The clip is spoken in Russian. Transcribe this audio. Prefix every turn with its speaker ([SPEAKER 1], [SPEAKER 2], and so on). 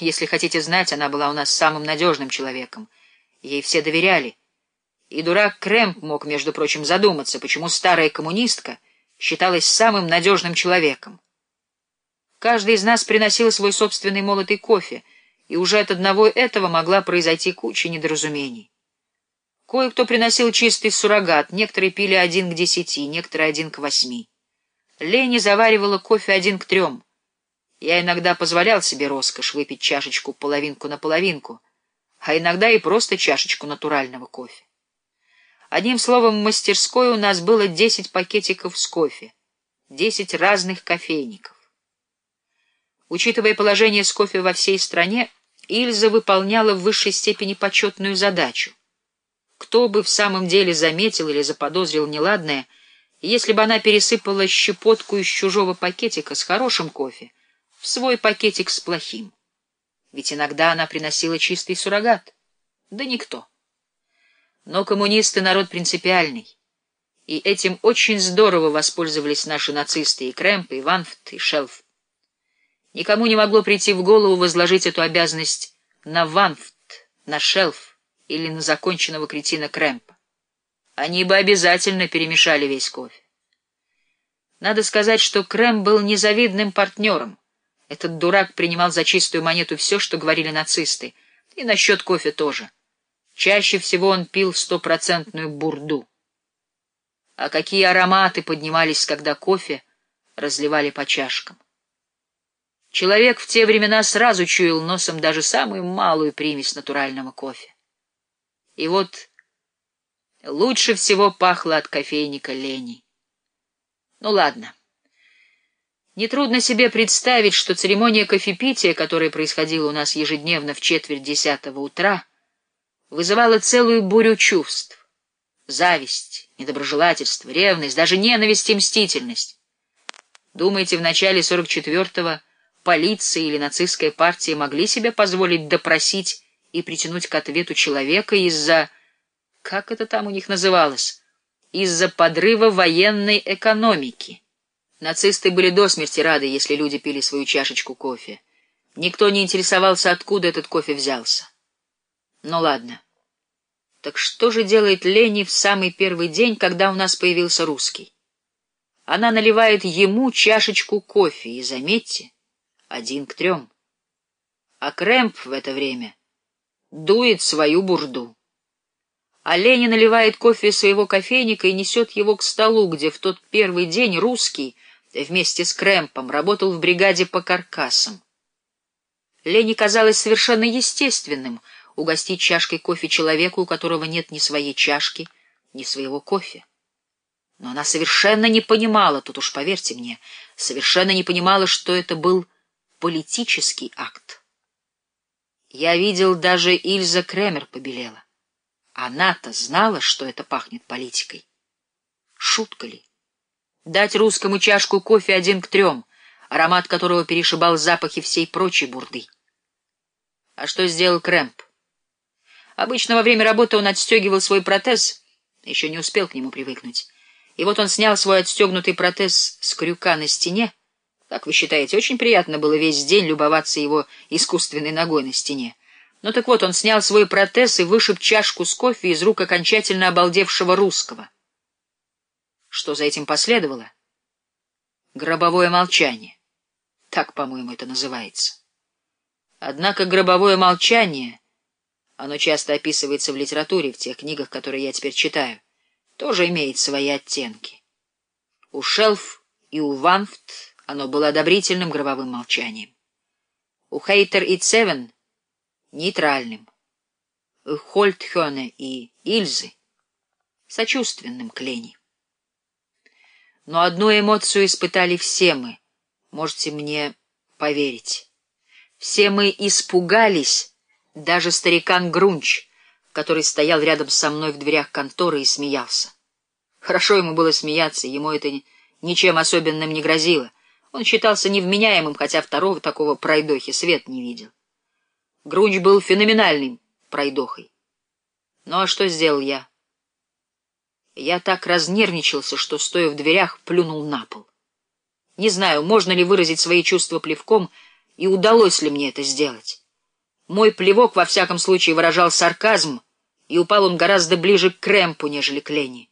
[SPEAKER 1] Если хотите знать, она была у нас самым надежным человеком. Ей все доверяли. И дурак Крэмп мог, между прочим, задуматься, почему старая коммунистка считалась самым надежным человеком. Каждый из нас приносил свой собственный молотый кофе, и уже от одного этого могла произойти куча недоразумений. Кое-кто приносил чистый суррогат, некоторые пили один к десяти, некоторые один к восьми. Лени заваривала кофе один к трем. Я иногда позволял себе роскошь выпить чашечку половинку на половинку, а иногда и просто чашечку натурального кофе. Одним словом, в мастерской у нас было десять пакетиков с кофе, десять разных кофейников. Учитывая положение с кофе во всей стране, Ильза выполняла в высшей степени почетную задачу. Кто бы в самом деле заметил или заподозрил неладное, если бы она пересыпала щепотку из чужого пакетика с хорошим кофе в свой пакетик с плохим? Ведь иногда она приносила чистый суррогат. Да никто. Но коммунисты — народ принципиальный. И этим очень здорово воспользовались наши нацисты и Крэмп, и Ванфт, и Шелф. Никому не могло прийти в голову возложить эту обязанность на Ванфт, на Шелф или на законченного кретина Крэмпа. Они бы обязательно перемешали весь кофе. Надо сказать, что Крэм был незавидным партнером. Этот дурак принимал за чистую монету все, что говорили нацисты, и насчет кофе тоже. Чаще всего он пил стопроцентную бурду. А какие ароматы поднимались, когда кофе разливали по чашкам. Человек в те времена сразу чуял носом даже самую малую примесь натурального кофе. И вот лучше всего пахло от кофейника Лени. Ну ладно. Нетрудно себе представить, что церемония кофепития, которая происходила у нас ежедневно в четверть десятого утра, вызывала целую бурю чувств. Зависть, недоброжелательство, ревность, даже ненависть и мстительность. Думаете, в начале сорок четвертого полиция или нацистская партия могли себе позволить допросить и притянуть к ответу человека из-за... Как это там у них называлось? Из-за подрыва военной экономики. Нацисты были до смерти рады, если люди пили свою чашечку кофе. Никто не интересовался, откуда этот кофе взялся. Ну ладно. Так что же делает Лени в самый первый день, когда у нас появился русский? Она наливает ему чашечку кофе, и, заметьте, один к трем. А Крэмп в это время дует свою бурду. А Леня наливает кофе своего кофейника и несет его к столу, где в тот первый день русский вместе с Крэмпом работал в бригаде по каркасам. Лене казалось совершенно естественным угостить чашкой кофе человеку, у которого нет ни своей чашки, ни своего кофе. Но она совершенно не понимала, тут уж поверьте мне, совершенно не понимала, что это был политический акт. Я видел, даже Ильза Кремер побелела. Она-то знала, что это пахнет политикой. Шутка ли? Дать русскому чашку кофе один к трем, аромат которого перешибал запахи всей прочей бурды. А что сделал Крэмп? Обычно во время работы он отстегивал свой протез, еще не успел к нему привыкнуть. И вот он снял свой отстегнутый протез с крюка на стене, как вы считаете, очень приятно было весь день любоваться его искусственной ногой на стене. Ну так вот, он снял свой протез и вышиб чашку с кофе из рук окончательно обалдевшего русского. Что за этим последовало? Гробовое молчание. Так, по-моему, это называется. Однако гробовое молчание, оно часто описывается в литературе, в тех книгах, которые я теперь читаю, тоже имеет свои оттенки. У Шелф и у Ванфт оно было одобрительным гробовым молчанием. У Хейтер и Цевен — нейтральным. У Хольтхёне и Ильзы — сочувственным к Лене. Но одну эмоцию испытали все мы, можете мне поверить. Все мы испугались, даже старикан Грунч, который стоял рядом со мной в дверях конторы и смеялся. Хорошо ему было смеяться, ему это ничем особенным не грозило. Он считался невменяемым, хотя второго такого пройдохи свет не видел. Грунч был феноменальным пройдохой. Ну а что сделал я? Я так разнервничался, что, стоя в дверях, плюнул на пол. Не знаю, можно ли выразить свои чувства плевком, и удалось ли мне это сделать. Мой плевок, во всяком случае, выражал сарказм, и упал он гораздо ближе к Крэмпу, нежели к Ленни.